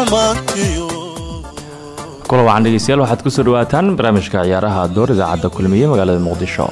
xumaankiyo kula wacan dhegeystayaal waxaad ku soo dhawaataan barnaamijka ciyaaraha door idaacadda kulmiye magaalada muqdisho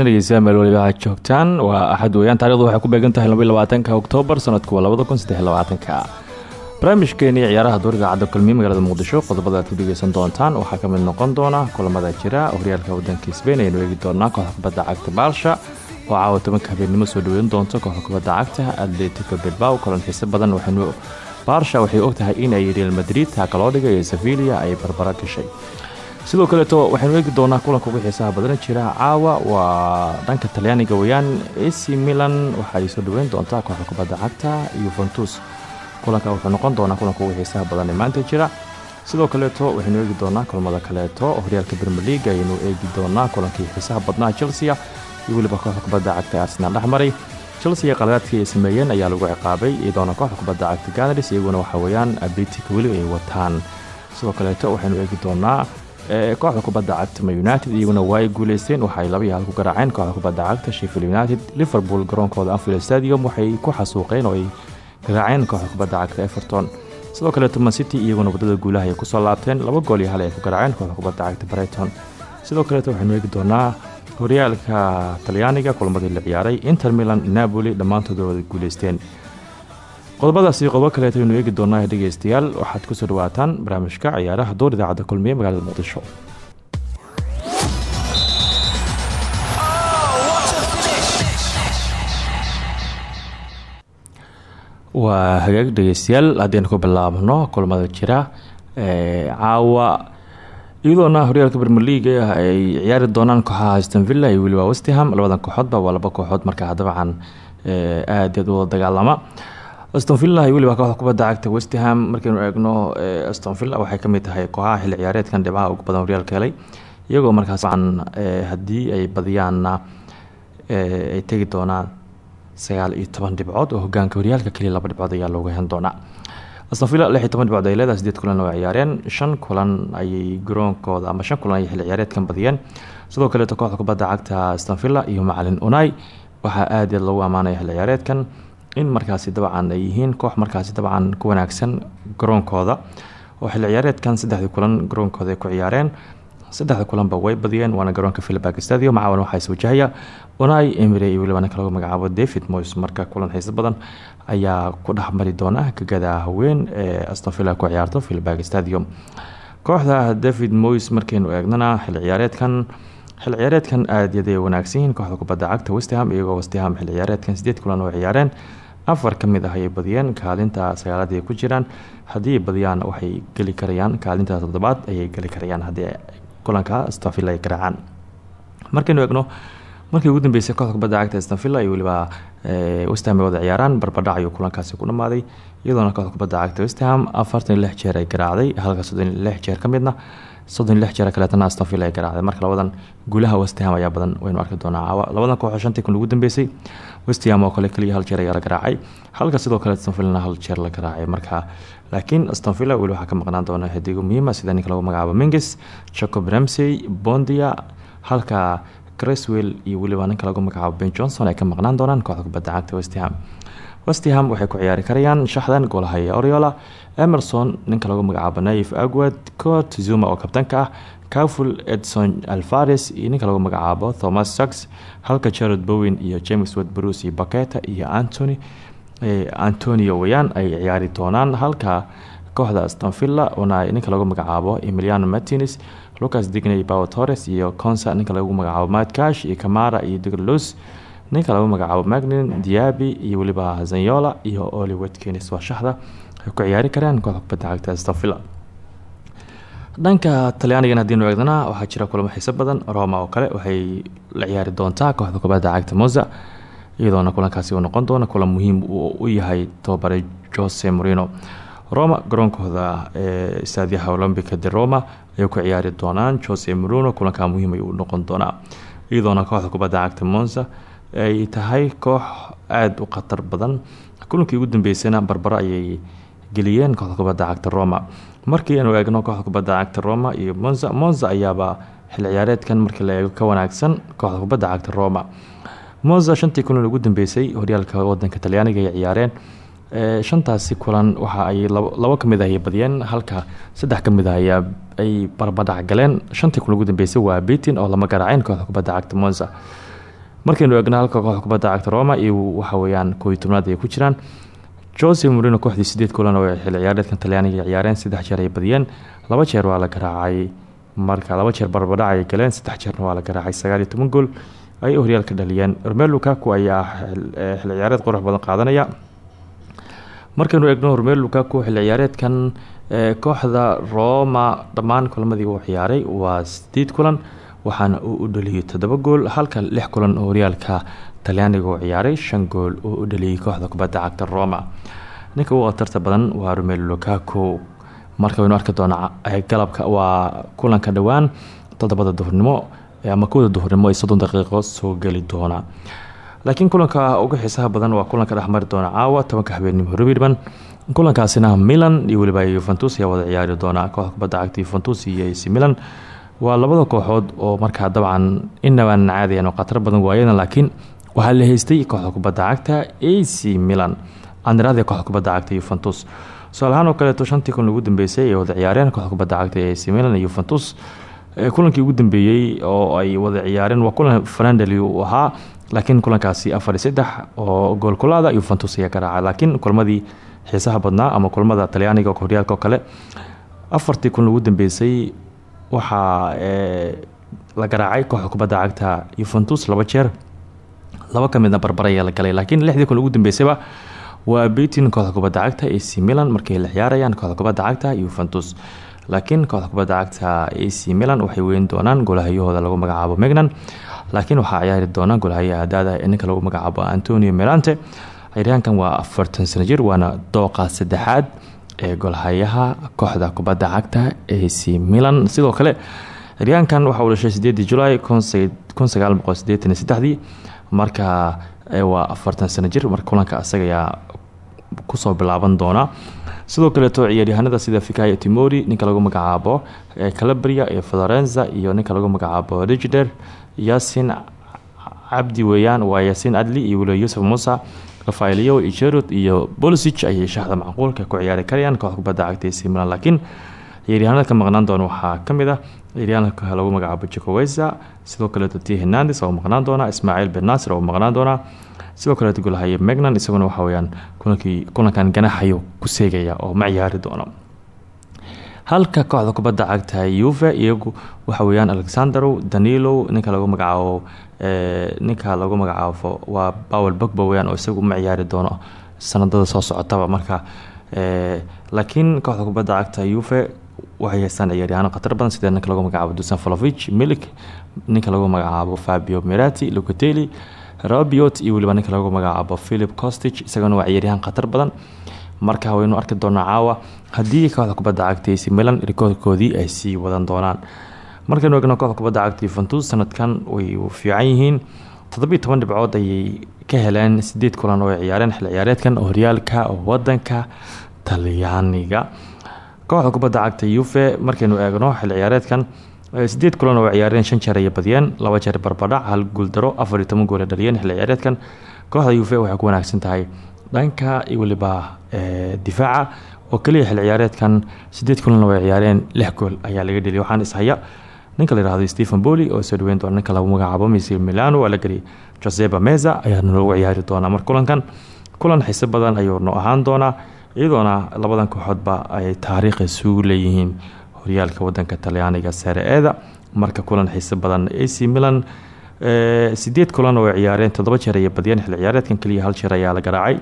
wanaagsan dhegeystayaal meel waliba aad joogtaan waa axad weeyaan. Taarikhdu waxay ku beegan tahay labaatanka oktoobar sanadku waa labada kun saddex labaatanka. Barnaamijkeenii ciyaaraha door idaacadda magaalada muqdisho qodobada ku dhegeysan doontaan. Waxaa ka mid noqon doona kulamada jira horyaalka wadanka sbain ayaynu eegi doonaa kooxda kubadda cagta baalsha oo caawa tobanka habeennimo soo dhaweyn doonto kooxda kubadda cagta atletico bilbao. Kulan xiise badan waxaynu baarsha waxay ogtahay in ay real madrid taaka loo dhigay ee sevilia ay barbara gashay sidoo kaleeto waxaynu eegi doonaa kulanka ugu xiisaha badan jira. Caawa waa dhanka talyaaniga weyaan ac milan waxa ay soo dhaweyn doontaa kooxda kubadda cagta yuventus kulanka wuxuu noqon doonaa kulanka ugu xiisaha badan ee maanta jira. Sidoo kaleeto waxaynu eegi doonaa kulamada kaleeto. Horyaalka premier league ayaynu eegi doonaa kulankii xiisaha badnaa chelsea iyo weliba kooxda kubadda cagta ee dhexmaray chelsea qaladaadkii ay sameeyeen ayaa lagu ciqaabay iyadoona kooxda kubadda cagta ganars iyaguna waxa weeyaan abitik weli ay wataan. Sidoo kaleeto waxaynu eegi doonaa kooxda kubadda cagta united iyaguna waa ay guuleysteen waxaay laba iyo hal ku garaaceen kooxda kubadda cagta sheffield united. Liverpool garoonkooda anfield stadium waxay ku xasuuqeen oo ay garaaceen kooxda kubadda cagta everton. Sidoo kaleeto man city iyaguna waddada guulaha ay ku soo laabteen laba gool iyo hal ay ku garaaceen kooxda kubadda cagta brighton. Sidoo kaleeto waxaynu eegi doonaa horyaalka talyaaniga kulamadii la ciyaaray inter milan napoli dhammaantooda wada guuleysteen qodobadaasi qodobo kaleeto aynu eegi doonaa dhegeystayaal waxaad ku soo dhawaataan barnaamijka ciyaaraha door idaacadda kulmiye magaalada muqdisho. Waa hagaag dhegeystayaal haddaynu ku bilaabno kulamada jira caawa. Iyadoona horyaalka bermer league ah ay ciyaari doonaan kooxaha aston villa iyo weliba westham labadan kooxoodba waa laba kooxood markaa dabcan aad aad wada dagaalama aston villa iyo weliba kooxda kubadda cagta westham markaynu eegno aston villa waxay ka mid tahay kooxaha xilli ciyaareedkan dhibcaha ugu badan horyaalka helay iyagoo markaas dabcan haddii ay badiyaanna ay tegi doonaan sagaal iyo toban dhibcood oo hogaanka horyaalka keliya laba dhibcood ayaa looga hen doonaa. Aston villa lix iyo toban dhibcood ay leedahay sideed kulan oo ciyaareen shan kulan ayay garoonkooda ama shan kulan ayay xilli ciyaareedkan badiyeen. Sidoo kaleeto kooxda kubadda cagta aston villa iyo macalin unai waxaa aad aad loogu ammaanaya xilli ciyaareedkan in markaasi dabcan ay yihiin koox markaasi dabcan ku wanaagsan garoonkooda. Oo xilli ciyaareedkan saddexdii kulan garoonkooda ku ciyaareen. Saddexda kulanba way badiyeen waana garoonka philibak stadium. Caawan waxaa iswajahaya unai emire iyo weliba ninka lagu magacaabo david moys marka kulan xiiso badan ayaa ku dhex mari doona gegada haween ee aston villa ku ciyaarto philibak stadium. Kooxda david moys markaynu eegnana xilli ciyaareedkan xilli ciyaareedkan aad yaday wanaagsan kooxda kubadda cagta westham iyagoo westham xilli ciyaareedkan sideed kulan oo ciyaareen afar ka mid ah ayay badiyeen kaalinta sagaalad ay ku jiraan. Haddii ay badiyaan waxay geli karayaan. Kaalinta toddobaad ayay geli karayaan haddii kulanka aston villa ay garaacaan. Markaynu eegno markii ugu dambeysay kooxda kubadda cagta aston villa iyo weliba westham ay wada ciyaaraan. Barbadhac ayuu kulankaasi ku dhamaaday iyadoona kooxda kubadda cagta westham afartan iyo jeer ay garaacday halka soddon iyo lix jeer ka midna soddon iyo lix jeer ay garaacday marka labadan guulaha westham ayaa badan waynu arki doonaa. Labadan kooxo shantii kun ugu dambeysay westham oo kale keliya hal jeer ayaa la garaacay. Halka sidoo kale aston villana hal jeer la garaacay marka. Laakiin aston villa weli waxaa ka maqnaan doona xidigo muhiima sida ninka lagu magacaabo minges jacob ramsey bondia halka creswell iyo weliba ninka lagu magacaabo ben johnson ay ka maqnaan doonaan kooxda kubadda cagta westham westham waxay ku ciyaari karayaan shaxdan goolahaya oriola. Emerson ninka lagu magacaabo naif agwad cort zuma oo kabtanka ah caful edson alvares iyo ninka lagu magacaabo thomas sax halka jarod bowen iyo james wad bruce baketa iyo antony antonio weyaan ay ciyaari doonaan halka kooxda aston villa una ninka lagu magacaabo emiliano martines lucas digney bao torres iyo consa ninka lagu magacaabo matcash iyo camara iyo diglos ninka lagu magacaabo magnin diabi iyo weliba zanyola iyo oli watkins waa shaxda ay ku ciyaari karaan kooxda kubadda cagta aston villa dhanka talyaanigan haddiinu eegdana waxaa jira kulamo xiiso badan. Roma oo kale waxay la ciyaari doontaa kooxda kubadda cagta moza iyadoona kulankaasi uu noqon doona kulan muhiim u yahay tobabare jose morino roma garoonkooda ee staadiyaha olombica de roma ayay ku ciyaari doonaan. Jose morino kulankaa muhiim ayuu noqon doonaa iyadoona kooxda kubadda cagta monza ay tahay koox aada u khatar badan. Kulankii ugu dambeysayna barbaro ayay geliyeen kooxda kubadda cagta roma markii aanu eegno kooxda kubadda cagta roma iyo monza monza ayaaba xil ciyaareedkan markii la eego ka wanaagsan kooxda kubadda cagta roma monza shantii kulan ugu dambeysay horyaalka wadanka talyaaniga ay ciyaareen. Shantaasi kulan waxa ay labo ka mid ah badiyeen halka saddex ka mid ah ay barbadhac galeen shantii kulan ugu dambeysay waa betin oo lama garaaceen kooxda kubadda cagta monza markaynu eegno halka kooxda kubadda cagta roma iyo waxaweyaan kooiy tobnaad ay ku jiraan. Jose morino kooxdii sideed kulan oo xil ciyaareedkan talyaaniga ciyaareen saddex jeer ay badiyeen laba jeer waa la garaacay. Marka laba jeer barbadhac ay galeen saddex jeerna waa la garaacay. Sagaal iyo toban ayay horyaalka dhaliyeen. Romel lukaku ayaa xil ciyaareed qurux badan qaadanaya. Markaynu eegno romel lukaku xil ciyaareedkan kooxda roma dhammaan kulamadii uu ciyaaray waa sideed kulan waxaana uu u dhaliyay toddoba gool halka lix kulan oo horyaalka talyaaniga uu ciyaaray shan gool oo u dhaliyay kooxda kubadda cagta roma ninka ugu khatarta badan waa romel lukaku. Marka waynu arki doonaa galabka waa kulanka dhowaan toddobada duhurnimo ama kowda duhurnimo ay soddon daqiiqo soo geli doona. Laakiin kulanka ugu xiisaha badan waa kulanka dhexmari doona caawa tobanka habeenimo robirban kulankaasina milan iyo weliba ayaa wada ciyaari doona. Kooxda cagta yuventus iyo ac milan waa labada kooxood oo markaa dabcan inabaan caadiyan oo khatar badan waayadan laakiin waxaa la haystay kooxda kubadda cagta ac milan andrade kooxda kubadda cagta yuventus tusaalahaan oo kaleeto kun ugu dambeysay ay wada ciyaareen kooxda kubadda cagta ee ac milan iyo yuventus kulankii ugu dambeeyey oo ay wada ciyaareen waa kulan fernandeli uu laakiin kulankaasi afar iyo saddex oo goolkulaada yuventus ayaa garaacay laakiin kulmadii xiisaha badnaa ama kulmada talyaaniga horyaalka oo kale kun ugu dambeysay waxaa la garaacay kooxda kubadda cagta yuventus laba jeer. Laba ka midna barbar ayaa la galay laakiin lixdii kun ugu dambeysayba waa betin kooxda kubadda cagta ac milan markay la ciyaarayaan kooxda kubadda cagta yuventus laakiin kooxda kubadda cagta ac milan waxay weyn doonaan golahayahooda lagu magacaabo megnan laakiin waxaa ciyaari doona golahayaha daada ee ninka lagu magacaabo antonio melante ciyaaryahankan waa afartan sano jir waana dooqa saddexaad ee golhayaha kooxda kubadda cagta ac milan. Sidoo kale ciyaaryahankan waxa uu dhashay sideedii julaay kun sagaal boqol marka waa afartan sano jir marka kulanka asaga ayaa ku soo bilaaban doona. Sidoo kaleeto ciyaaryahanada sida fikaya timori ninka lagu magacaabo calabria iyo florenza iyo ninka lagu magacaabo rigider yasin cabdi weeyaan waa yasin adli iyo weliba yuusuf musa rafaelio ijerod iyo bolsig ayay shaxda macquulka ku ciyaari karayaan kooxda kubadda cagta ac milan laakiin ciyaaryahanada maqnaan doona waxaa ka mid ah lagu magacaabo jacoweza sidoo kaleeto t hernandes oo maqnaan doona ismaaciil ben nasir oo maqnaan doona sidoo kaleeto golahaye megnan isaguna waxa weyaan kulankii kulankan ganaxayo ku seegaya oo ma ciyaari doono. Halka kooxda kubadda cagta yuve iyagu waxa weyaan alexanderow danilo ninka lagu magacaabo ninka lagu magacaabo waa bawel bogba weyaan oo isagu ma doono sanadada soo socotaba marka laakiin kooxda kubadda cagta yuve waxay haystaan ciyaaryahaano khatar badan sida ninka lagu magacaabo dusan folovich milik ninka lagu magacaabo fabio mirati lucateli rabiot iyo weliba ninka lagu magacaabo philip costich isagana waa ciyaaryahaan khatar badan. Marka waynu arki doonaa caawa haddii kooxda kubadda cagta ac milan rikoodkoodii ay sii wadan doonaan markaynu egno kooxda kubadda cagta yuventus sanadkan way fiican yihiin. Toddobiiy toban ayay ka heleen sideed kulan oo ay ciyaareen xil ciyaareedkan horyaalka wadanka talyaaniga. Kooxda kubadda cagta yuve markaynu eegno xil ciyaareedkan sideed kulan oo ciyaareen shan jeer ayay badiyeen laba jeer barbadhac hal guuldaro afar iyo toban gool ay dhaliyeen xil ciyaareedkan. Kooxda yuve waxay ku wanaagsan tahay dhanka iyo weliba difaaca. Oo keliya xil ciyaareedkan sideed kulan oo ay ciyaareen lix gool ayaa laga dheliyay waxaana ishaya ninka la yihahdo stephen boli oo soo dhaweyn doona ninka lagu magacaabo misir milano waa la geliyay meza ayaana loogu ciyaari doonaa mar kulankan. Kulan xiise badan ayuu no ahaan doonaa iyadoona labadan kooxoodba ay taariikh isugu leeyihiin horyaalka wadanka talyaaniga sare eeda marka kulan xiise badan ac milan sideed kulan oo ciyaareen toddoba jeer ayay badiyeen xil ciyaareedkan keliya hal jeer ayaa la garaacay.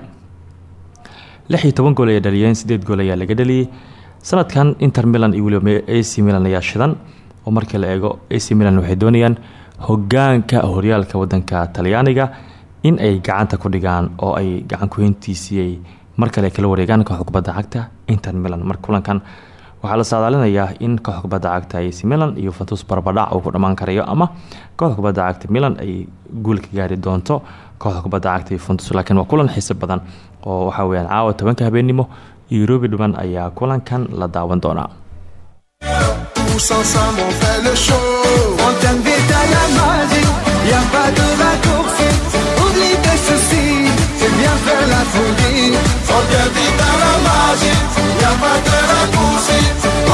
Lix iyo toban gool ayay dhaliyeen sideed gool ayaa laga dhaliyey sanadkan inter milan iyo ac milan ayaa shidan oo markii la eego ac milan waxay doonayaan hogaanka horyaalka wadanka talyaaniga in ay gacanta ku dhigaan oo ay gacan kuheyntiisii ay mar kale kala wareegaan kooxda cagta inter milan. Marka kulankan waxaa la saadaalinayaa in kooxda cagta ac milan iyo yuventus barbadhac uu ku dhammaan karayo ama kooxda cagta milan ay guul gaari doonto kooxda cagta yuventus laakiin waa kulan xiise badan oo waxaa weyaan caawa tobanka habeenimo yurubi dhuban ayaa kulankan la daawan doonaa Tous ensemble on fait le show. On t'invite à la magie, y a pas de raccourci. Oublie tes soucis, c'est bien faire la folie. On t'invite à la magie, y a pas de raccourci.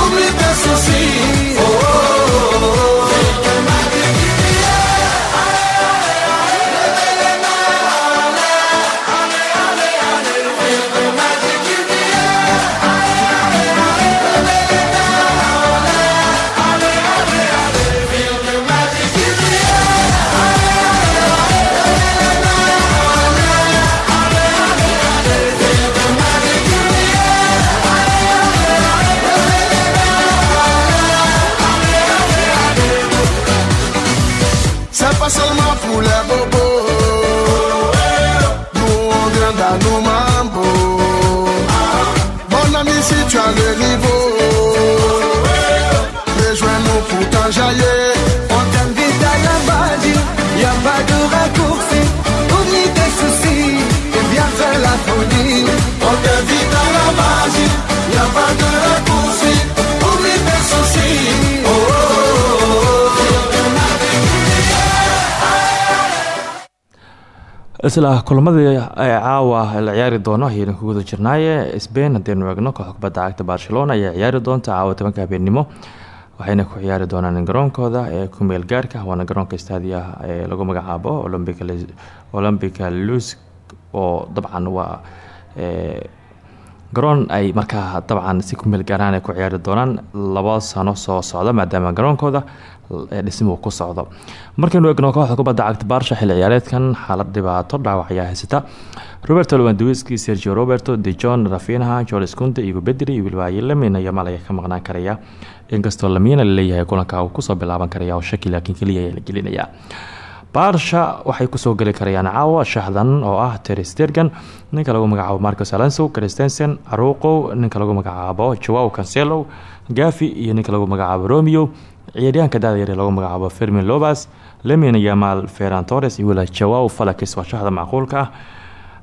Oublie tes soucis. Oh, oh, oh, oh. Isla kulamadii caawa la ciyaari doono ayaynu ku jirnaaye sbain haddaynu eegno kooxda kubadda cagta barcelona ayaa ciyaari doonta caawa tobanka habeenimo waxayna ku ciyaari doonaan garoonkooda ee ku meel gaarka waana garoonka stadia ee lagu magacaabo olombica lus oo dabcan waa garoon ay markaa dabcan si ku meel gaaraan ay ku ciyaari doonaan laba sano soo socda maadaama garoonkooda dhismuhu ku socdo. Markaynu eegno kooxda kubadda cagta baarsha xilli ciyaareedkan xaalad dhibaato dhaawac ayaa haysata. Roberto lewandowski sergio roberto de john rafinha joles kunde iyo bedri wilwaaye yamal ayaa ka maqnaan karaya. Inkastoo lamina la leeyahay kulanka uu ku soo bilaaban karaya oo shaki laakiin keliya ayaa la gelinayaa baarsha waxay ku soo geli karayaan caawa shaxdan oo ah terstergan ninka lagu magacaabo marcos alenso christensen aruqow ninka lagu magacaabo joao cancelo gafi iyo ninka lagu magacaabo romeo ciyaaryahanka daadayar lagu magacaabo fermin lobas lemin yamal ferran torres iyo wila joao falakis waa shaxda macquulka ah.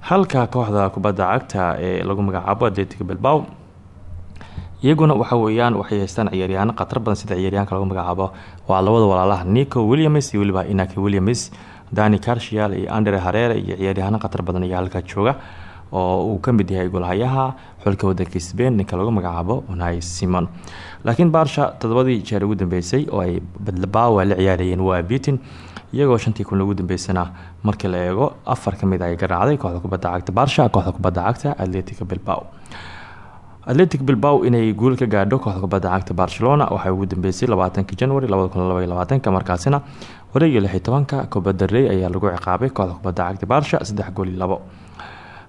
Halka kooxda kubadda cagta ee lagu magacaabo atletico bilbao iyaguna waxa weeyaan waxay haystaan ciyaaryahaano khatar badan sida ciyaaryahanka lagu magacaabo. Waa labada walaalaha nico williams iyo weliba inaki williams dani carshial iyo andre harere iyo ciyaaryahaano khatar badan ayaa halkaa jooga oo uu ka mid yahay golhayaha xulka wadanka sbain ninka lagu magacaabo unai simon. Laakiin baarsha todobadii jeer ugu dambeysay oo ay badlabawa la ciyaarayeen waa bitin iyagoo shantii kun ugu dambeysana markii la eego afar ka mid ay garaacday kooxda kubadda cagta baarsha kooxda kubadda cagta atletica bilbao atletic bilbao inay guul ka gaadho kooxda kubadda cagta barcelona. Waxay ugu dambeysay labaatanki january labada markaasina wareegii lix tobanka kubadda rey ayaa lagu ciqaabay kooxda kubadda cagta baarsha saddex gool iyo labo.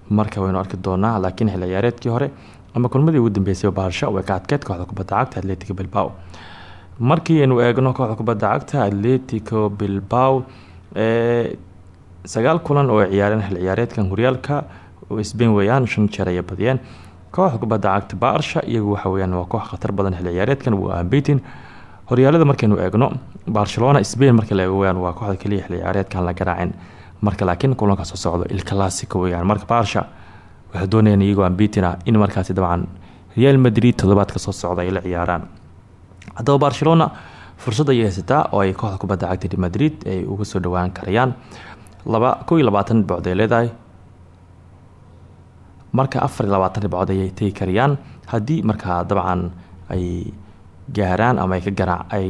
Marka waynu arki doonaa laakiin xilli hore ama kulmadii ugu dambeysay baarsha way ka adkeyd kooxda kubadda cagta atletico bilbao. Markii aynu eegno kooxda kubadda cagta atletico bilbao ee sagaal kulan oo ciyaareen xilli ciyaareedkan horyaalka sbain weeyaan shan jeer ayay badiyeen kooxda kubadda cagta baarsha iyagu waxa weyaan waa koox khatar badan xilli ciyaareedkan waa ambitin horyaalada markaynu eegno barcelona spain markii la eego waa kooxda keliya xilli ciyaareedkan la garaacin marka laakiin kulanka soo socdo il classico weyaan marka baarsha waxay doonayaan iyagoo ambitin ah in markaasi dabcan real madrid toddobaadka soo socda ay la ciyaaraan. Haddaba barcelona fursad ayay haysataa oo ay kooxda kubadda cagta madrid ay uga soo dhawaan karayaan laba kow iyo labaatan leedahay marka afar iyo labaatan dhibcood ayay tegi karayaan dabcan ay gaaraan ama ay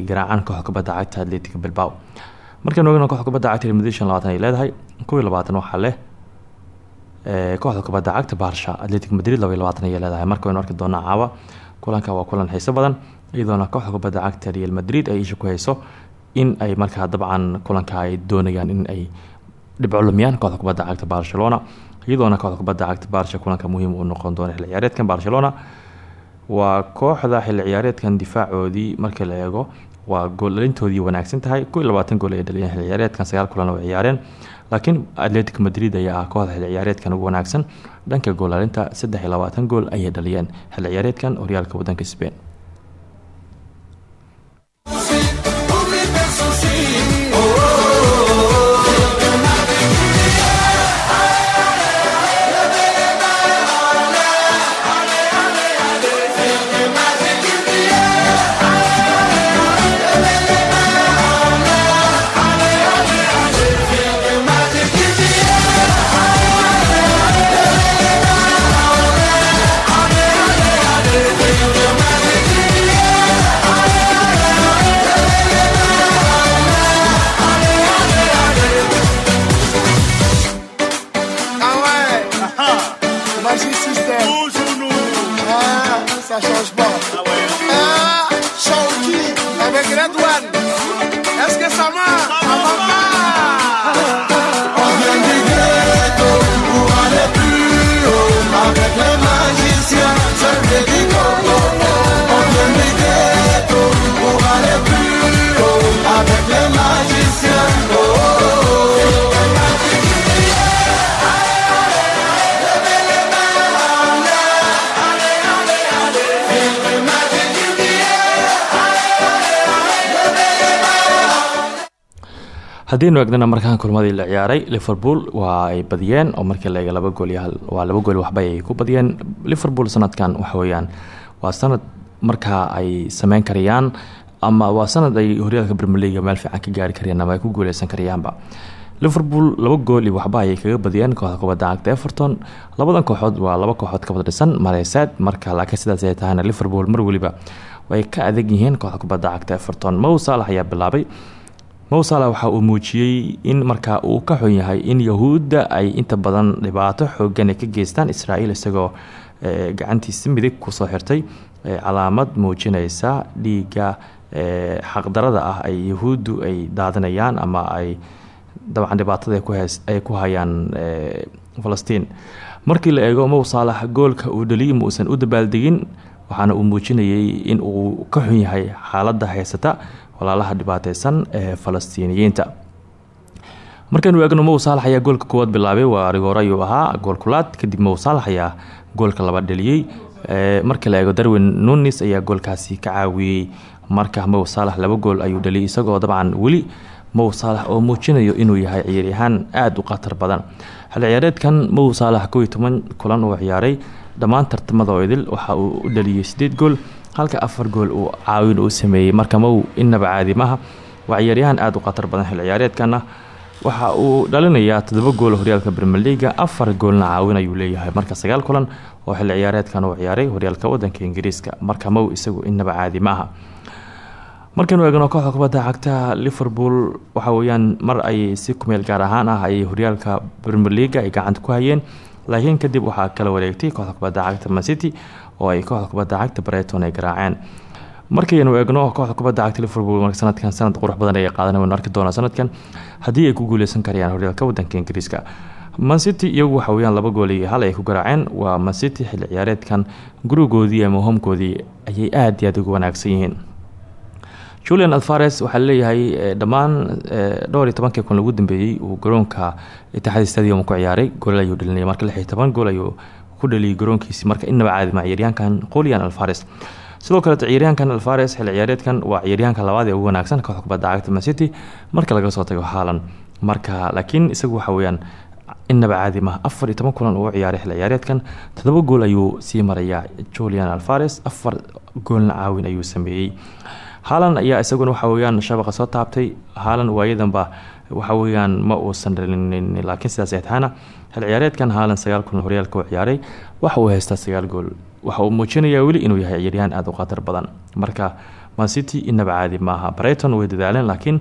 garaacaan kooxda kubadda cagta atletica bilbao. Markaynu ogno koxda kubadda cagta madrid shan labaatan ay leedahay kow iyo labaatan waxaa leh kooxda kubadda cagta baarsha atletic madrid laba iyo leedahay. Marka waynu arki doonaa caawa kulanka waa kulan xiiso badan iyadoona kooxda cagta real madrid ay isha hayso in ay markaa dabcan kulanka ay doonayaan in ay dhibco lumiyaan kooxda kubadda cagta barcelona iyadoona kooxda kubadda cagta baarsha kulanka muhiim uu noqon doono xilli ciyaareedkan barcelona waa kooxda xilli ciyaareedkan difaacoodii markii la eego waa gooldhalintoodii wanaagsan tahay. Ko gool ay dhaliyeen xil ciyaareedkan sagaal kulan oo ciyaareen. Laakiin atletic madrid ayaa ah kooxda xil ciyaareedkan ugu wanaagsan. Dhanka gooldhalinta saddex gool ayay dhaliyeen xil ciyaareedkan horyaalka wadanka spain haddiinu egnana markaan kulmadii la ciyaaray liverpool waa ay badiyeen oo markii la eega laba gool waa laba gool waxba ay ku badiyeen. Liverpool sanadkan waxaweyaan waa sanad markaa ay sameyn karayaan ama waa sanad ay horyaalka brmeliga meel fiican ka gaari karayaan ama ay ku guuleysan karayaanba. Liverpool laba gool iyo waxba ayay kaga badiyeen kooxda kubadda cagta everton. Labadan kooxood waa laba kooxood kabada dhisan mareysaad marka laakiin sidaas ay tahayna liverpool mar weliba way ka adag yihiin kooxda kubadda cagta everton. Mow saalax ayaa bilaabay mowsala waxa uu muujiyey in markaa uu ka xun yahay in yahuudda ay inta badan dhibaato xoogan ka geystaan israael isagoo gacantiisa midig ku soo xirtay calaamad muujineysa dhiiga xaqdarada ah ay yahuuddu ay daadinayaan ama ay dabcan dhibaatada ay ku hayaan falastiin. Markii la eego mow goolka uu dhaliyay muusan u dabaaldegin waxaana uu muujinayay in uu ka xun yahay xaaladda haysata walaalaha dhibaateysan ee falastiiniyiinta. Markaynu eegno mow saalax ayaa goolka koowaad bilaabay waa rigoor ayuu ahaa gool kulaad kadib mow saalax ayaa goolka laba dheliyey marka la eego darwin nunis ayaa goolkaasi ka caawiyey marka mow saalax laba gool ayuu dhaliyay isagoo dabcan weli. Mow saalax oo muujinayo inuu yahay ciyaaryahaan aada u khatar badan. Xil ciyaareedkan mow saalax toban kulan uu ciyaaray. Dhammaan tartamada idil waxa uu u dhaliyey gool halka afar gool uu caawin uu sameeyey. Marka mow inaba caadi maha waa ciyaaryahaan aada u khatar badan xil ciyaareedkana. Waxa uu dhalinayaa todoba gool horyaalka brmeliga afar goolna caawin ayuu leeyahay. Marka sagaal kulan oo xil ciyaareedkan uu ciyaaray horyaalka wadanka ingiriiska. Marka mow isagu inaba caadi maaha. Markaynu eegno kooxda kubadda cagta liverpool waxa weyaan mar ay si kumeel gaar ahaan ah ayay horyaalka brmeliga ay gacanta ku hayeen. Laakiin kadib waxaa kala wareegtay kooxda kubadda cagta mancity oo ay kooxda kubadda cagta breton ay garaaceen. Markaynu eegno kooxda kubadda cagta liverpool sanadkan sanad qurux badan ay qaadan waynu arki sanadkan. Haddii ay ku guuleysan karayaan horyaalka wadanka ingiriiska. Mancity iyagu waxa weyaan laba gool iyo hal ay ku garaaceen. Waa mancity xilli ciyaareedkan gurigoodii ama homkoodii ayay aada iyo aada ugu wanaagsan yihiin. Julian alfares waxaa leeyahay dhammaan dhowr iyo tobankii kun lagu dambeeyey uu garoonka itixaad stadium ku ciyaaray. Goolal ayuu dhalinaya marka lix iyo toban gool ayuu ku dhaliyay garoonkiisi. Marka inaba caadima ciyaaryahankan qolian alfares sidoo kale ciyaaryahankan alfares xilli ciyaareedkan waa ciyaaryahanka labaad ee ugu wanaagsan kooxda kubadda cagta mancity marka laga soo tago haalan marka laakiin isagu waxa weyaan inaba caadi maha afar iyo toban kulan uu ciyaaray xilli ciyaareedkan todoba gool ayuu sii marayaa julian alfares afar goolna caawin ayuu sameeyey. Haalan ayaa isaguna waxa weyaan shabaqa soo taabtay. Haalan waayadanba waxa weyaan ma uusan dhalinin laakiin sidaas ay tahana xil ciyaareedkan haalan sagaal kulan horyaalka u ciyaaray waxa uu haystaa sagaal gool. Waxa uu muujinayaa weli inuu yahay ciyaaryahaan aada u khatar badan. Marka mancity inaba caadi maaha brighton way dadaaleen laakiin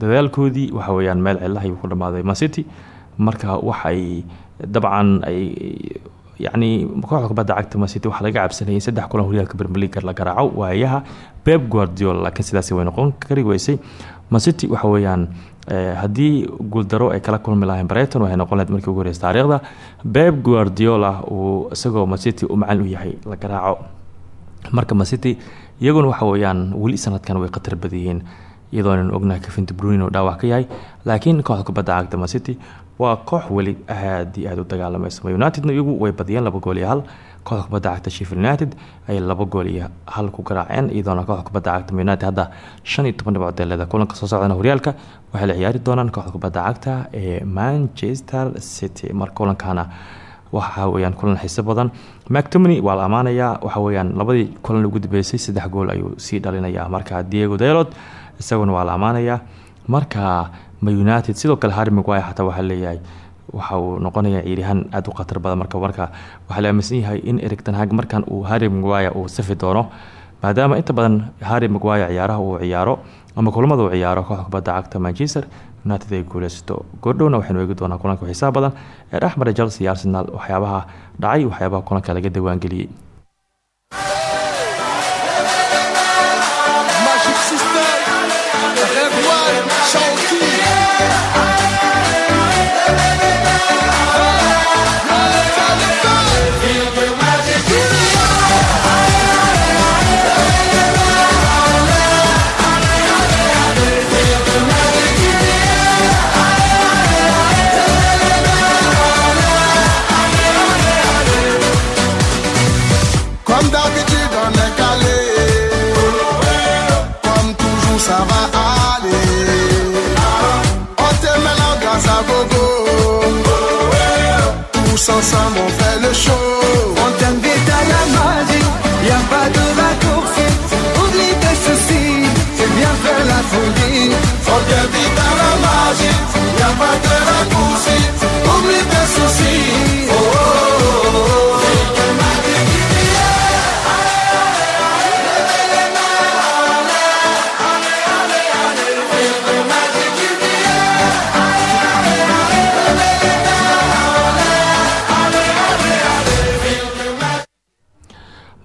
dadaalkoodii waxa weyaan meel cilah ayuu ku dhamaaday mancity marka waxay dabcan ay yacni kooxda kubadda cagta mancity waxaa laga cabsanayay in saddex kulan horyaalka bermeliga la garaaco waayaha beb guardiola laakiin sidaasi way noqon kari weysay mancity waxa weeyaan haddii guuldaro ay kala kulmi lahayn brighton waxay noqon lahayd markii ugu horeysa taariikhda beb guardiola uu isagoo mancity u macalin u yahay la garaaco. Marka mancity iyaguna waxa weyaan weli sanadkan way khatar badanyihiin iyadoonan ognahay kevin debruin oo dhaawac ka yahay laakiin kooxda kubadda cagta mancity waa koox weli aad iyo aad u dagaalamaysa unitedna iyagu way badiyeen laba gool iyo hal kooxda kubadda cagta sheffield united ayay laba gool iyo hal ku garaaceen iyadoona kooxda kubadda cagta united hadda shan iyo toban dhibcood kulanka soo socdana horyaalka. Waxay la ciyaari doonaan kooxda cagta ee manchester city. Marka kulankana waxa weyaan kulan xiiso badan. Mactominy waa la ammaanayaa waxa weyaan labadii kulan ugu dambeysay saddex gool ayuu sii dhalinaya marka diego delod isaguna waa la ammaanayaa marka ma united sidoo kale harry mcguire xataa waxaa leeyahay waxa uu noqonaya ciiryahaan aada u khatar badan marka marka waxaa la aaminsan yahay in erictanhag markan uu harry mcguire uu safi doono maadaama inta badan harry mcguire ciyaaraha uu ciyaaro ama kulamada uu ciyaaro kooxda kubadda cagta manchester united ay guuleysato goordhowna waxaynu eegi doonaa kulanka xiisaha badan ee dhexmara chelsea arsenal. Waxyaabaha dhacay waxyaabaha kulanka laga diiwaangeliyey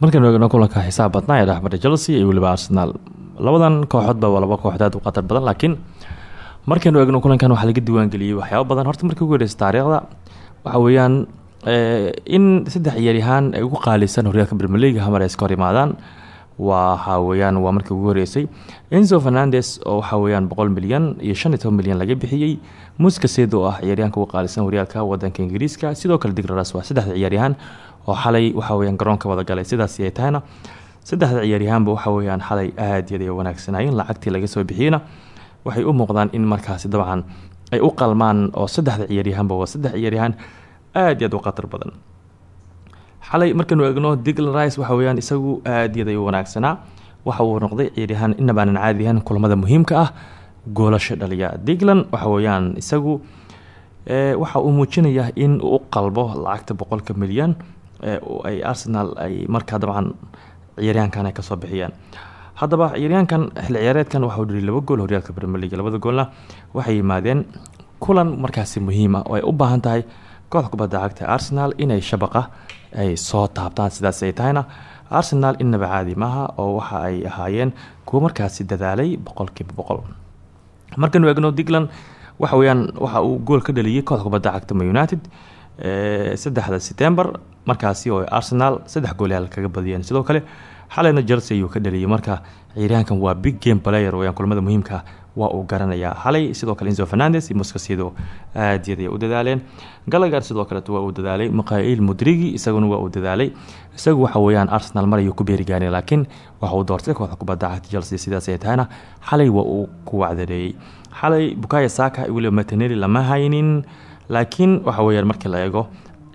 markaynu eegno kulanka xisaab badnaa ee dhexmara chelsea iyo weliba arsenal. Labadan kooxoodba waa laba kooxood aad u khatar badan laakiin markaynu eegno kulankan waxaa laga diiwaangeliyey waxyaaba badan. Horta markii ugu taariikhda waxa weeyaan in saddex ciyaaryahaan ay ugu qaalisan horyaalka league hamar ay iska hor imaadaan waxa waa markii ugu horeysay enzo fernandes oo waxa weyaan milyan iyo shan iyo toban milyan laga bixiyey muskased oo ah ciyaaryahanka ugu qaalisan horyaalka wadanka ingiriiska. Sidoo kale digraras waa saddexda ciyaaryahaan oo xalay waxa weyaan garoonka wada galay. Sidaasi ay tahayna saddexda ciyaaryahaanba waxa weyaan xalay aad yaad ay wanaagsanayeen lacagtii laga soo bixiyeyna waxay u muuqdaan in markaasi dabcan ay u qalmaan oo saddexda ciyaaryahaanba waa saddex ciyaaryahaan aad yaad u badan. Xalay markaynu eegno diglan rice waxa weyaan isagu aad yaad ay u wanaagsanaa waxa uu noqday ciyaaryahaan inabaanan caadiyahan kulamada muhiimka ah goolasho dhaliya. Diglan waxa weyaan isagu waxa uu muujinaya in uu qalbo lacagta boqolka milyan ay arsenal ay markaa dabcan ciyaaryahankan ay ka soo bixiyeen haddaba ciyaaryahankan xilli ciyaareedkan waxa uu dhiri laba gool horyaalka premier league labada goolna waxay yimaadeen kulan markaasi muhiima oo ay u baahan tahay kooxda kubadda cagta arsenal inay shabaqa ay soo taabtaan. Sidaas ay tahayna arsenal innaba caadi maaha oo waxa ay ahaayeen kuwo markaasi dadaalay boqolkiiba boqol. Markaynu eegno diglan waxa weyaan waxa uu gool ka dhaliyey kooxda kubadda cagta united saddexda september markaasi oo arsenal saddex goolyaal kaga badiyeen. Sidoo kale xalayna chelsea ayuu ka dhaliyay. Marka ciyaaryahankan waa big game player weyaan kulamada muhiimka waa uu garanayaa xalay sidoo kale enzo fernandes iyo muskasido aad yaad ay u dadaaleen. Galagar sidoo kaleet waa uu dadaalay. Mikhail mudrigi isaguna waa uu dadaalay. Isagu waxa weyaan arsenal mar ayuu ku beerigaanay laakiin waxa uu doortay kooxda kubadda cagta chelsea. Sidaas ay tahayna xalay waa uu ku wacdareeyey xalay bukaya saka weliba mataneli lama haynin laakiin waxa weyaan markii la eego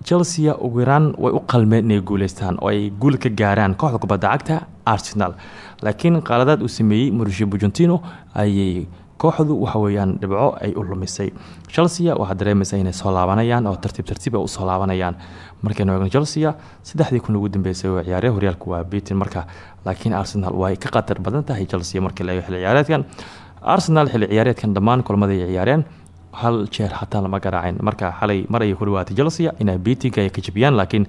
chelsea ugu yaraan way u qalmeen inay guuleystaan oo ay guul ka gaaraan kooxda kubadda cagta arsenal. Laakiin qaladaad uu sameeyey mauricio bujentino ayay kooxdu waxa weyaan dhibco ay u lumisay. Chelsea waxaa dareemaysa inay soo laabanayaan oo tartiib tartiib ay u soo laabanayaan. Markaynu eegno chelsea saddexdii kun ugu dambeysay oo ciyaarya horyaalku waa bitin marka. Laakiin arsenal way ka khatar badan tahay chelsea markii la eego xilli ciyaareedkan. Arsenal xilli ciyaareedkan dhammaan kulamada ay ciyaareen hal jeer xataa lama garaacin. Marka xalay mar ku dhawaatay chelsea inay biitinka ay ka laakiin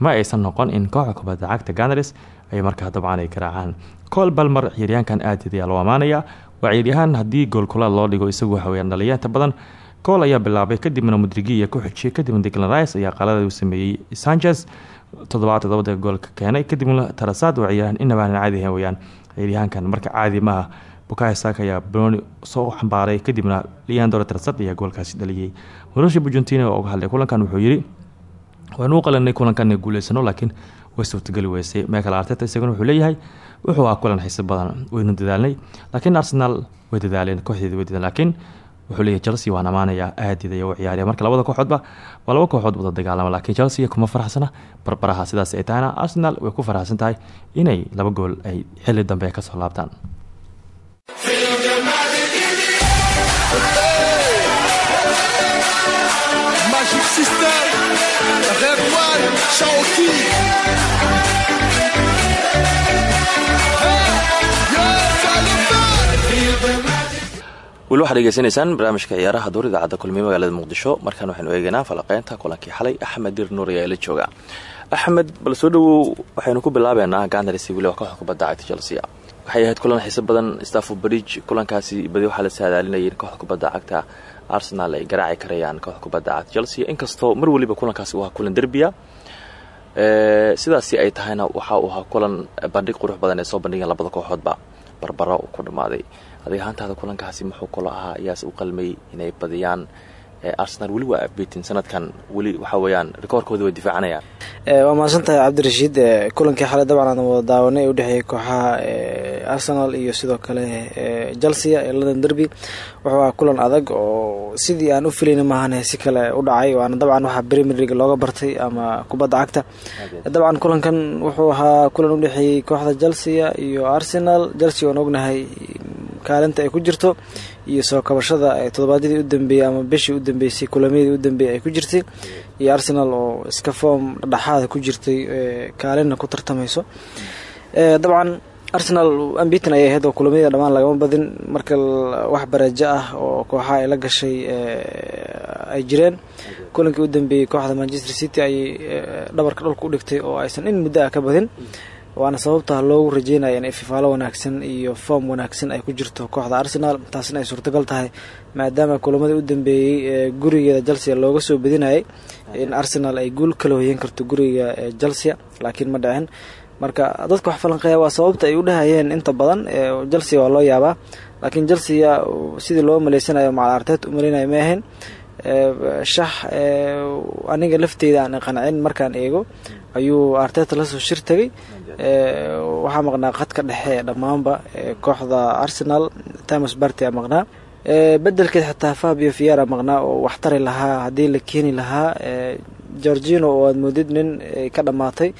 ma aysan noqon in kooxda kubadda cagta ganars ay markaa dabcan ay garaacaan. Col balmer ciyaaryahankan aad ayaa loo amaanaya. Waa ciyaaryahaan haddii goolkulaad loo dhigo isagu waxaweyaan dhaliyaanta badan kool ayaa bilaabay kadibna mudrigiya ku xijiyay kadibna diglan rice ayaa qalada u sameeyey sanchez. Toddobaad todobada goolka keenay kadibna tarasaad oo ciyaaraan inabaanan caadi ahayn weyaan ciyaaryahaankan marka caadi maaha bukayo saaka ayaa broni soo xambaaray kadibna leandro tarasad ayaa goolkaasi dhaliyey maroshi bugentina oo uga hadlay kulankan wuxuu yiri waanu u qalanay kulankan guuleysano laakiin way suurtageli weysay. Michael arteta isaguna wuxuu leeyahay wuxuu ahaa kulan xiise badan waynu dadaalnay laakiin arsenal way dadaaleen kooxdeeda way dadaaleen laakiin wuxuu leeyahay chelsea waan amaanaya aadid ay u ciyaariya marka labada kooxoodba waa laba kooxood wada dagaalama laakiin chelsea kuma faraxsana barbaraha sidaas ay tahayna arsenal way ku faraxsan tahay inay laba gool ay xili dambe ka soo laabtaan weli waxaad degeysanaysaan barnaamijka ciyaaraha door idaacadda kulmiye magaalada muqdisho. Markaan waxaynu eegeynaa falaqeynta kulankii xalay axmed dir ayaa la jooga axmed bal soo dhawow waxaynu ku bilaabeynaa gandaris weliba kooxda kubadda cagta chelsea. Waxay ahayd kulan xiise badan staffo bridge kulankaasi badi waxaa la saadaalinayay in kooxda kubadda cagta. Arsenal ay garaaci karayaan kooxda kubadda cagta chelsea. Inkastoo mar weliba kulankaasi ahaa kulan derbiya sidaasi ay tahayna waxa uu ahaa kulan bandhig qurux badan ee soo bandhigeen labada kooxoodba. Barbaro ku dhammaaday adiga ahaantaada kulankaasi muxuu kula ahaa ayaase u qalmay inay badiyaan arsenal weli waa afbetin sanadkan weli waxa weeyaan rikoorkooda way difaacanayaan waa mahadsan tahay cabdirashiid kulankii xalay dabcan wada daawanay ee udhexeeyay kooxaha arsenal iyo sidoo kale chelsea ee london derby. Wuxuu ahaa kulan adag oo sidii aan u filayna maahane si kale u dhacay waana dabcan waxaa premier league looga bartay ama kubadda cagta. Dabcan kulankan wuxuu ahaa kulan udhexeeyey kooxda chelsea iyo arsenal. Chelsea oon ognahay kaalinta ay ku jirto iyo soo kabashada toddobaadyadii u dambeeyey ama bishii u dambeysay kulamadii u dambeeyey ay ku jirtay iyo arsenal oo iska foom dhexaada ku jirtay kaalinna ku tartamayso. Dabcan arsenal ambiton ayay ahayd oo kulamadii dhammaan lagama badin. Marka wax bareejo ah oo kooxaha ay la gashay ay jireen. Kulankii u dambeeyey kooxda manchester city ayay dhabarka dhulka u dhigtay oo aysan in muddo ah ka badin waana sababta loogu rajeynaya in fifaalo wanaagsan iyo foom wanaagsan ay ku jirto kooxda arsenal. Taasina ay suurtagal tahay maadaama kulamadii u dambeeyey ee gurigeeda chelsea looga soo badinayay in arsenal ay guul kala hoyan karto guriga chelsea. Laakiin ma dhicin marka dadka wax falanqeeya waa sababta ay u dhahayeen inta badan chelsea waa loo yaabaa. Laakiin chelsea sidii loo maleysanayo macal u maleynayo ma ahayn shax aniga lafteyda aan qancin markaan eego ayuu arteta la soo shir tagay. Waxaa maqnaa qadka dhexe dhammaanba kooxda arsenal times barty a maqnaa. Bedelkeed xataa fabio fiera maqnaa oo waxtari lahaa haddii la keeni lahaa. Georgino oo aad moodid nin ka dhammaatay.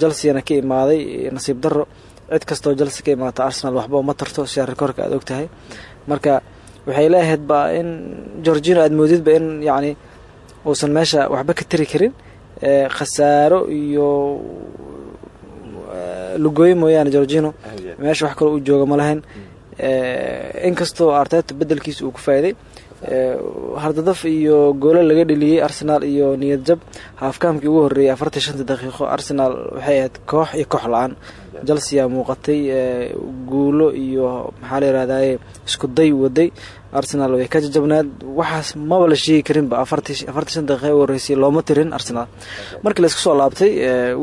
Chelseana ka imaaday nasiib daro cid kastoo chelsea ka imaata arsenal waxba uma tarto sida rekoorka aad og tahay marka waxay leeahayd ba in georgino aad moodidba in yacni uusan meesha waxba ka tari karin khasaaro iyo lugooyo mooyaane georgino meesha wax kaloo u jooga ma lahayn. Inkastoo arteta bedelkiisa uu ku faa'iday hardadaf iyo goolo laga dheliyey arsenal iyo niyad jab haafkaamkii ugu horreeyay afartan shanta daqiiqo arsenal waxay ahayd koox iyo koox la'aan chelsea muuqatay guulo iyo maxaa la yihahdaye isku day waday. Arsenal way ka jajabnaad. Waxaas maba la sheegi karinba afartan shan daqiiqa u horreysay looma tirin arsenal. Markii la isku soo laabtay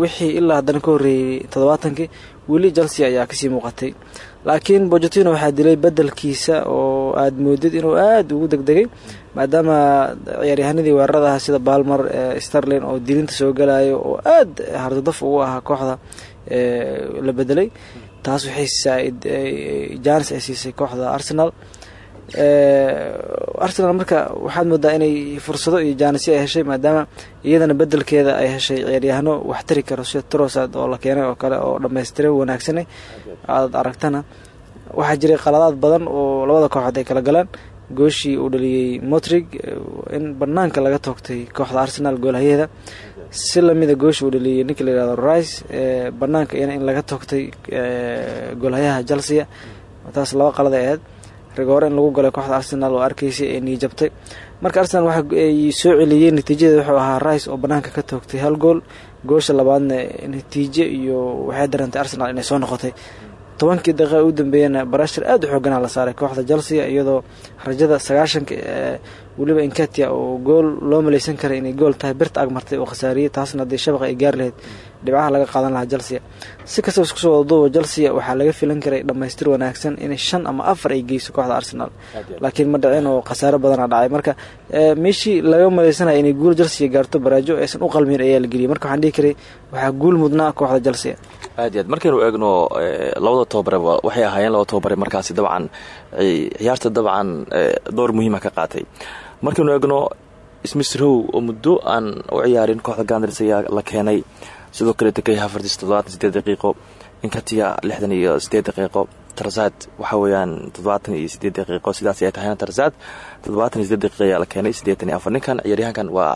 wixii ilaa haddana ka horreeyey toddobaatankii weli chelsea ayaa ka sii muuqatay. Laakiin bojotino waxaa dilay bedelkiisa oo aada moodid inuu aada ugu degdegay maadaama ciyaaryahanadii weeraradaha sida balmer sterlin oo dilinta soo galayo oo aada hardadaf ugu ahaa kooxda la bedelay. Taas waxay saaid janis ay siisay kooxda arsenal. Arsenal marka waxaad moodaa inay fursado iyo jaanisyo ay heshay maadaama iyadana bedelkeeda ay heshay ciyaaryahano wax tari karo sida trosad oo la keenay oo kale oo dhammaystira wanaagsane aad aragtana. Waxaa jiray qaladaad badan oo labada kooxood ay kala galeen gooshii uu dhaliyey motrig in banaanka laga toogtay kooxda arsenal goolhayaheeda si lamida gooshi uu dhaliyey ninka la yihahdo rice banaanka iyana in laga toogtay goolhayaha chelsea. Taas laba qalada ahayd. Rigoore in lagu galay kooxda arsenal oo arkaysay ee niijabtay marka arsenal ay soo celiyeen natiijadeeda wuxuu ahaa rice oo banaanka ka toogtay hal gool. Goosha labaadna natiijo iyo waxay dareentay arsenal inay soo noqotay tobankii daqiiqa u dambeeyana barashar aad u xooganaa la saaray kooxda chelsea iyadoo rajada sagaashanka weliba inkatia oo gool loo maleysan karay inay gool tahay birta agmartay oo khasaariyey taasna haddii shabaqa ay gaari lahayd dhibcaha laga qaadan lahaa chelsea. Si kastaba isku soo wadaduuba chelsea waxaa laga filan karay dhammaystir wanaagsan inay shan ama afar ay geyso kooxda arsenal. Laakiin ma dhicin oo khasaaro badana dhacay. Marka meeshii laga maleysanaya inay guul chelsea gaarto baraajo aysan u qalmin ayaa la geliyay marka waxaan dhihi karay waxaa guul mudnaa kooxda chelsea aad iyo aad. Markaynu eegno labada tobabare waxay ahaayeen laba tobabare markaasi dabcan ciyaarta dabcan door muhiima ka qaatay. Markaynu eegno smith row oo muddo aan u ciyaarin kooxda ganders ayaa la keenay. Sidoo kale dekay hafartis daqiiqo inkatia lixdan iyo sideed daqiiqo tarzad waxa weeyaan toddobaatan iyo sideed daqiiqo sidaas ay tahayna tarzad toddobaatan iyo ayaa la keenay siddeetan iyo afar. Ninkan ciyaaryahankan waa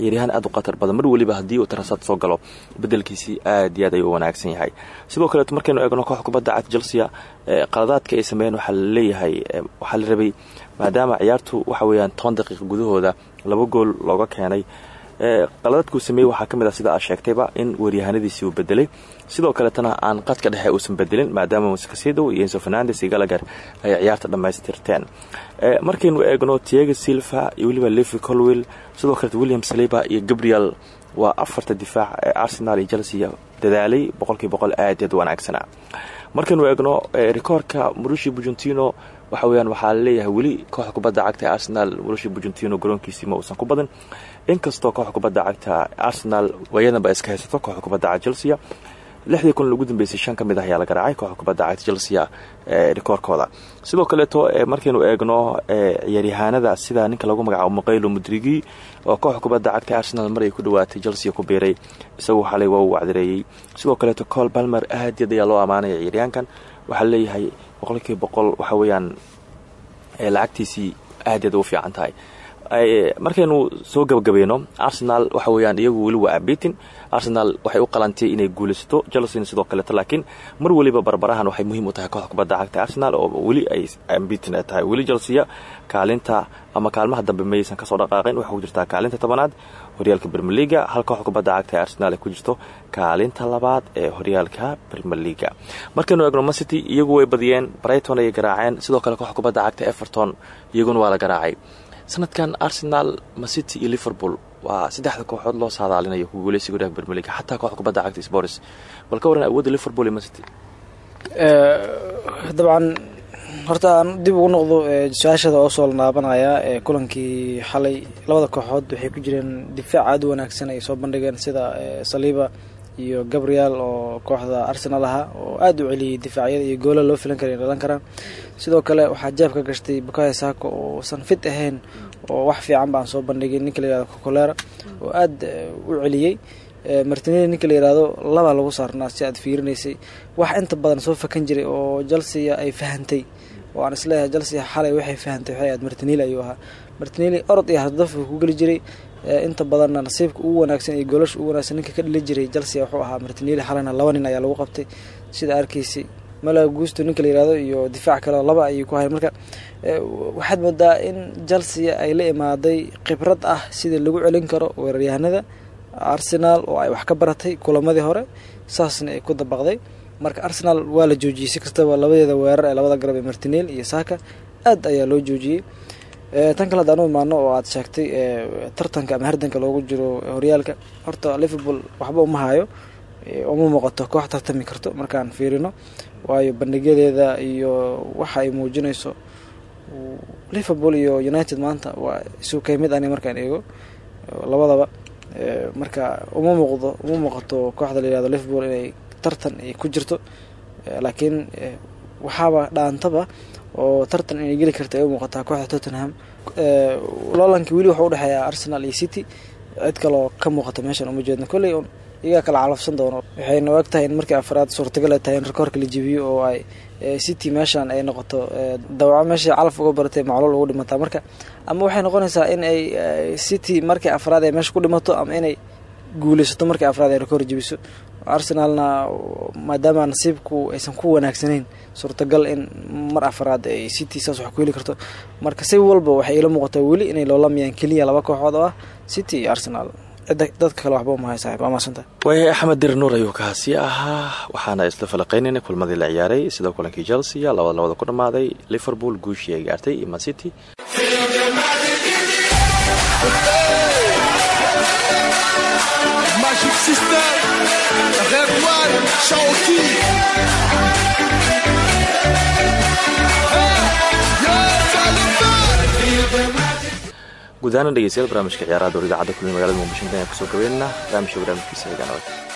ciyaaryahaan aad u khatar badan? Mar weliba haddii uu tarzad soo galo bedelkiisii aad iyo aad ayuu wanaagsan yahay. Sidoo kaleeto markaynu eegno koox kubadda cagta chelsea qaladaadka ay sameeyeen waxaa la leeyahay waxaa la rabay maadaama ciyaartu waxa weeyaan toban daqiiqa gudahooda laba gool looga keenay qaladaadkuu sameeyey waxaa ka mid ah sida aad sheegtayba in weeryahanadiisii uu bedelay sidoo kaletana aan qadka dhexe uusan bedelin maadaama muskasido iyo enso fernandes iyo galagar ay ciyaarta dhammaystirteen. Markaynu eegno tiaga silva iyo weliba levi colwell sidoo kaleta william saliba iyo gabriel waa afarta difaac ee arsenal iyo chelsea dadaalay boqolkiiba boqol aad aad wanaagsana markaynu eegno rikoorka murushi bujuntino waxa weyaan waxaa la leeyahay weli kooxda kubadda cagta arsenal murushi bujuntino garoonkiisii ma uusan ku inkastoo kooxda kubadda cagta arsenal waayadanba iska haysato kooxda kubadda cagta chelsea lixdii kun ugu dambeysay shan ka ah ayaa la garaacay kooxda kubadda cagta chelsea ee rikoorkooda. Sidoo kaleeto markaynu eegno ciyaaryahaanada sida ninka lagu magacaabo maqaylo mudrigi oo kooxda kubadda cagta arsenal mar ay ku dhawaatay chelsea ku biiray isagu xalay waa uu wacdareeyey sidoo kaleeto col balmer aad yaad ayaa loo ammaanaya ciyaaryahankan. Waxaa leeyahay boqolkiiba boqol waxa weeyaan lacagtiisii aad ugu fiican tahay. Markaynu soo gabagabayno arsenal waxa weyaan iyagu weli waa abitin arsenal waxay u qalantay inay guulaysato chelsea sidoo kaleeto laakiin mar weliba barbarahan waxay muhiim u tahay kooxda kubadda cagta arsenal oo weli ay ambitin ay tahay. Weli chelsea kaalinta ama kaalmaha dambe maysan ka soo dhaqaaqin waxay ku jirtaa kaalinta tobanaad horyaalka bermeliga hal kooxda kubadda cagta ee arsenal ay ku jirto kaalinta labaad ee horyaalka bermeliga markaynu eegno mancity iyagu way badiyeen brighton ayay garaaceen sidoo kale kooxda kubadda cagta everton iyaguna waa la garaacay. Sanadkan arsenal macity iyo liverpool waa saddexda kooxood loo saadaalinayo ku guuleysiga horyaalka bermeliga xataa kooxda kubadda cagta sports bal waran awoodda liverpool iyo macity dabcan horta aan dib ugu noqdo su'aashada oo soo ee kulankii xalay labada kooxood waxay ku jireen difaac aad u wanaagsan ay soo bandhigeen sida saliba iyo gabriel oo kooxda arsenal ahaa oo aada u celiyey difaacyada iyo goola loo filan kara dhalan karaan. Sidoo kale waxaa jeeb ka gashtay bukayo saako oo usan fit ahayn oo wax fiican baan soo bandhigin ninka la yihahdo cocolera oo aada u celiyey martineli ninka la yihahdo labaa lagu saarnaa si aad fiirinaysay. Wax inta badan soo fakan jiray oo chelsea ay fahantay oo aan is leeyahay chelsea xalay waxay fahantay waxay ahayd martineli ayuu ahaa. Martineli orod iyo hardaf uu ku geli jiray inta badanna nasiibka ugu wanaagsan iyo goolasha ugu wanaagsan ninka ka dhili jiray chelsea wuxuu ahaa martineli xalayna laba nin ayaa lagu qabtay. Sida arkaysay mala guusto ninka la iyo difaac kale laba ayuu ku hayay. Marka waxaad moodaa in chelsea ay la imaaday khibrad ah sidii lagu celin karo weeraryahanada arsenal oo ay wax ka baratay kulamadii hore saasna ay ku dabaqday marka arsenal waa la joojiyey si kastaba labadeeda weerar ee labada garab ee martinel iyo saka aad ayaa loo joojiyey. Tan kale haddaan u imaano oo aad sheegtay tartanka ama hardanka loogu jiro horyaalka horta liverpool waxba uma hayo uma muuqato koox tartami karto markaan fiirino. Waayo bandhigyadeeda iyo waxa ay muujinayso liverpool iyo united maanta waa isu kay mid ani markaan eego labadaba. Marka uma muuqdo uma muuqato kooxda la yihahdo liverpool inay tartan ay ku jirto laakiin waxaaba dhaantaba oo tartan inay geli karta ay muuqataa kooxda tottenham. Loolanki weli waxau udhexeeya arsenal iyo city. Cid kaloo ka muuqata meeshan uma jeedno. Kolley un iyagaa kala calafsan doono. Waxayna og tahay in markii afraad suurtagal ay tahay in rekoorka la jebiyo oo ay city meeshan ay noqoto dawaco meesha calaf uga baratay macluul ugu dhimataa marka. Ama waxay noqonaysaa in ay city markii afraad ay meesha ku dhimato ama inay guuleysato markii afraad ay rekoor jebiso arsenalna maadaama nasiibku aysan ku wanaagsanayn suurtagal in mar afraad ay city saas wax ku heli karto. Marka si walba waxay ila muuqataa weli inay loolamiyaan keliya laba kooxood oo ah city iyo arsenal. Dadka kale waxba umahay saaxib waa mahadsanta waayahay axmed dir nuur ayuu kaasi ahaa. Waxaana isla falaqeynayna kulmadii la ciyaaray. Sidoo kulankii chelsea labada labada ku dhammaaday liverpool guushii ay gaartay iyo city Red One, Shaoki. guud ahaan dhegeystayaal barnaamijka ciyaaraha dowr idaacadda kulmi magaalada muqdisho intaan ku soo gabeynana barnaamijka barnaamijkiisa eegaan adag